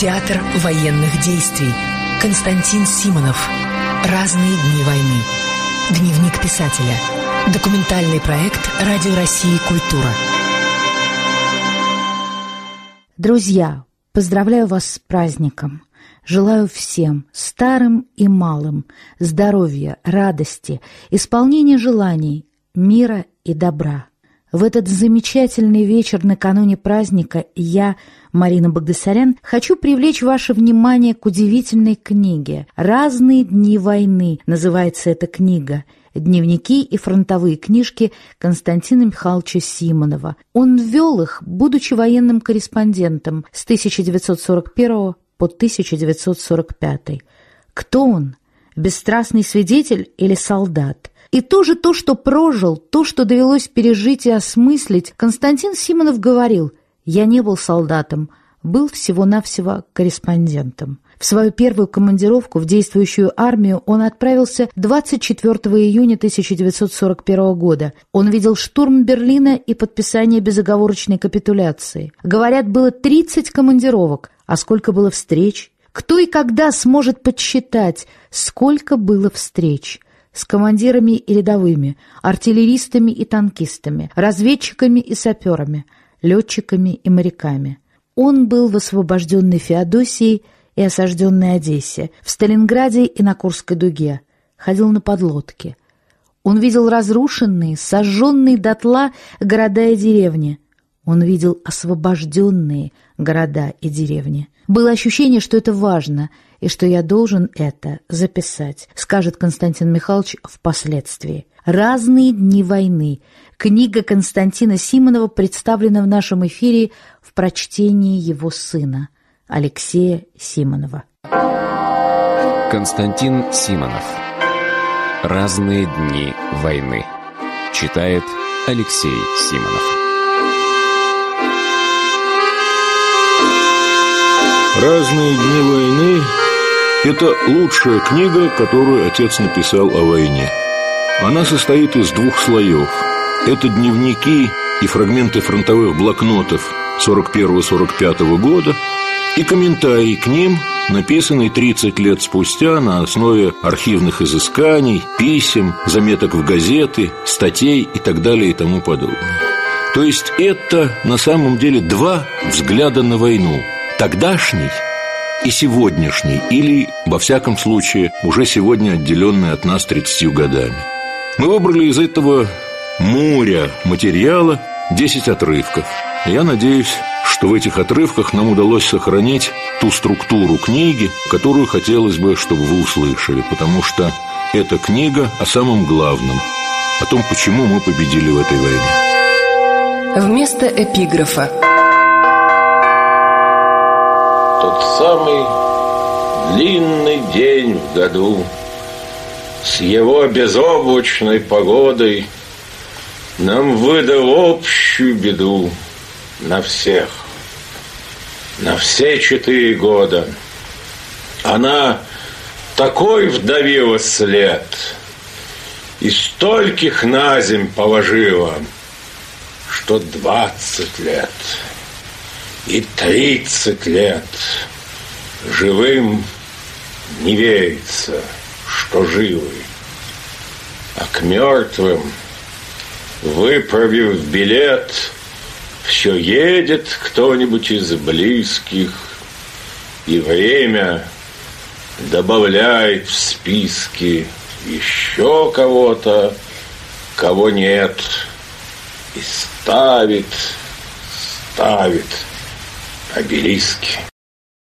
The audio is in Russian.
Театр военных действий. Константин Симонов. Разные дни войны. Дневник писателя. Документальный проект «Радио России. Культура». Друзья, поздравляю вас с праздником. Желаю всем, старым и малым, здоровья, радости, исполнения желаний, мира и добра. В этот замечательный вечер накануне праздника я, Марина Багдасарян, хочу привлечь ваше внимание к удивительной книге «Разные дни войны» называется эта книга дневники и фронтовые книжки Константина Михайловича Симонова. Он ввел их, будучи военным корреспондентом с 1941 по 1945. Кто он? Бесстрастный свидетель или солдат? И тоже то, что прожил, то, что довелось пережить и осмыслить, Константин Симонов говорил, «Я не был солдатом, был всего-навсего корреспондентом». В свою первую командировку в действующую армию он отправился 24 июня 1941 года. Он видел штурм Берлина и подписание безоговорочной капитуляции. Говорят, было 30 командировок, а сколько было встреч? Кто и когда сможет подсчитать, сколько было встреч? С командирами и рядовыми, артиллеристами и танкистами, разведчиками и саперами, летчиками и моряками. Он был в освобожденной Феодосии и осажденной Одессе, в Сталинграде и на Курской дуге, ходил на подлодке. Он видел разрушенные, сожженные дотла города и деревни. Он видел освобожденные города и деревни. Было ощущение, что это важно — и что я должен это записать, скажет Константин Михайлович впоследствии. «Разные дни войны». Книга Константина Симонова представлена в нашем эфире в прочтении его сына Алексея Симонова. Константин Симонов. «Разные дни войны». Читает Алексей Симонов. «Разные дни войны» Это лучшая книга, которую отец написал о войне. Она состоит из двух слоев. Это дневники и фрагменты фронтовых блокнотов 41-45 года и комментарии к ним, написанные 30 лет спустя на основе архивных изысканий, писем, заметок в газеты, статей и так далее и тому подобное. То есть это на самом деле два взгляда на войну. Тогдашний – и сегодняшний, или, во всяком случае, уже сегодня отделенный от нас 30 годами. Мы выбрали из этого моря материала 10 отрывков. Я надеюсь, что в этих отрывках нам удалось сохранить ту структуру книги, которую хотелось бы, чтобы вы услышали, потому что эта книга о самом главном, о том, почему мы победили в этой войне. Вместо эпиграфа тот самый длинный день в году с его безоблачной погодой нам выдал общую беду на всех, на все четыре года. Она такой вдавила след и стольких на земь положила, что двадцать лет — и тридцать лет живым не верится, что живы, а к мертвым, выправив билет, все едет кто-нибудь из близких, и время добавляет в списки еще кого-то, кого нет, и ставит, ставит – обелиски.